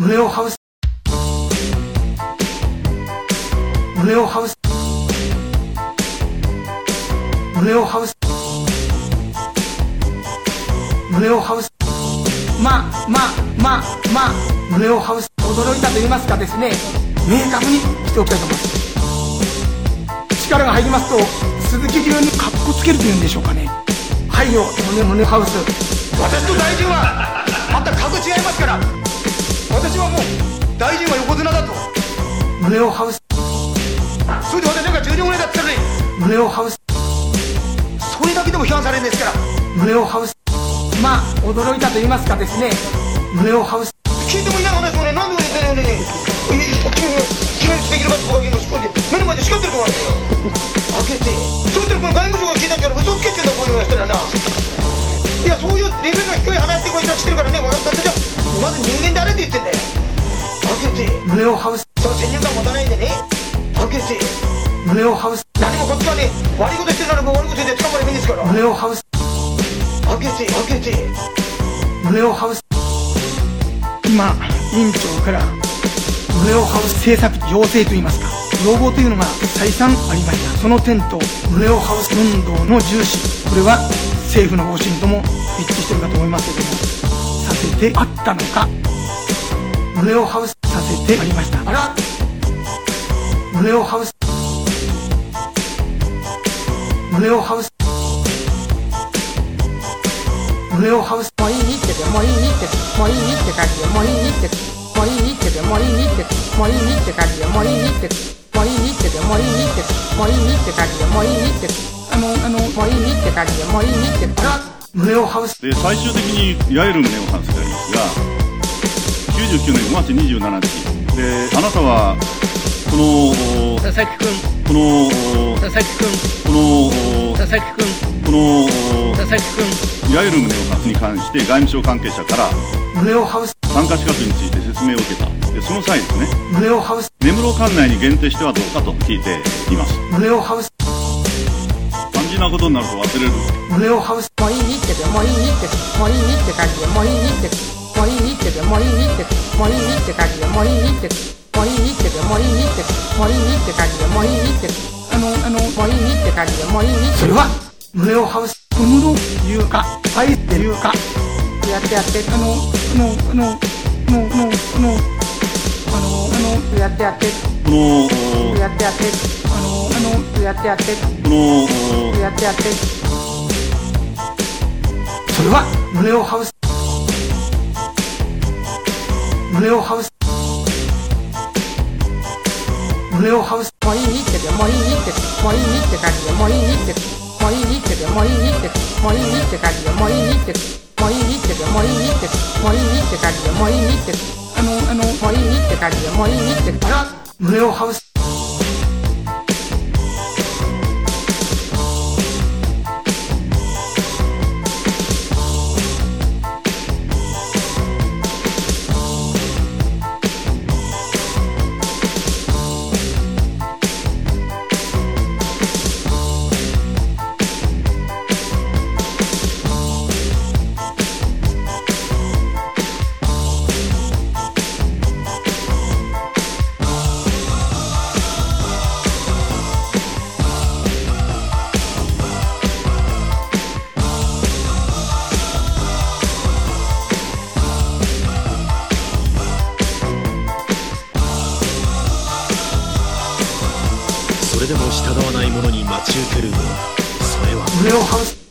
胸をハウス。胸をハウス。胸をハウス。胸をハウス。まままま。胸をハウス。驚いたと言いますかですね。明確にしておきたいと思います。力が入りますと鈴木流にカッコつけるというんでしょうかね。はいよ。胸胸ハウス。私と大臣はまた格違いますから私はもう大臣は横綱だと。胸をハウスそれで私が12ぐらいだったのに。胸をハウスそれだけでも批判されるんですから。胸をハウスまあ驚いたと言いますかですね。胸をハウス聞いてもいない話もね何でも言ってないのにね君にできるかとかいうのを仕込んで目の前で叱ってると思うんですよ開けてそしたらこの外務省が聞いたから嘘つけってんだこういうの人らないやそういうレベルの低い話ってこいつはしてるからね私はまず人間でて言ってんだよ開けて胸をハウスその先入観持たないでね。開けて胸をハウス何もこっちはね悪いことしてるなら悪いことして捕まればいいんですから。胸をハウス開けてて胸をハウス今委員長から胸をハウス政策要請といいますか要望というのが再三ありました。その点と胸をハウス運動の重視。これは政府の方針とも一致しているかと思いますけれどもさせてあったのか胸をハウスさせて。ありました。あら。胸をハウス。胸をハウス。胸をハウス。もういいっててもういいってもういいって感じでもういいってもういいっててもういいってもういいって感じでもういいってもういいっててもういいってもういいって感じでもういいってあのあのもういいって感じでもういいってあら胸をハウスで最終的にいわゆる胸をハウスでありますが99年5月27日。であなたはこの佐々木くんこの佐々木くんこの佐々木くんこの佐々木くんいわゆる胸をハウスに関して外務省関係者から胸をハウス。参加資格について説明を受けた。でその際ですね胸をハウス。根室管内に限定してはどうかと聞いています。胸をハウス。肝心なことになると忘れる。胸をハウス。もういいっててもういいってもういいって感じでもういいってもういいってけもういいってもういいって感じでもういいってもういいってけもういいってもういいってでもういいって。あのあのもういいってでもういいって。それは胸を張る。小室っていうか愛っていうか。やってやって。あのあのあのあのあのあのあのやってやって。やってやって。あのあのやってやって。やってやって。それは胸をハウス胸をハウス胸をハウスもういいっててもういいってもういいって感じでもういいってもういいっててもういいってもういいって感じでもういいってもういいっててもういいってもういいって感じでもういいってあのあのもういいって感じでもういいって胸をハウスそれでも従わない者に待ち受けるのはそれは。胸をハウス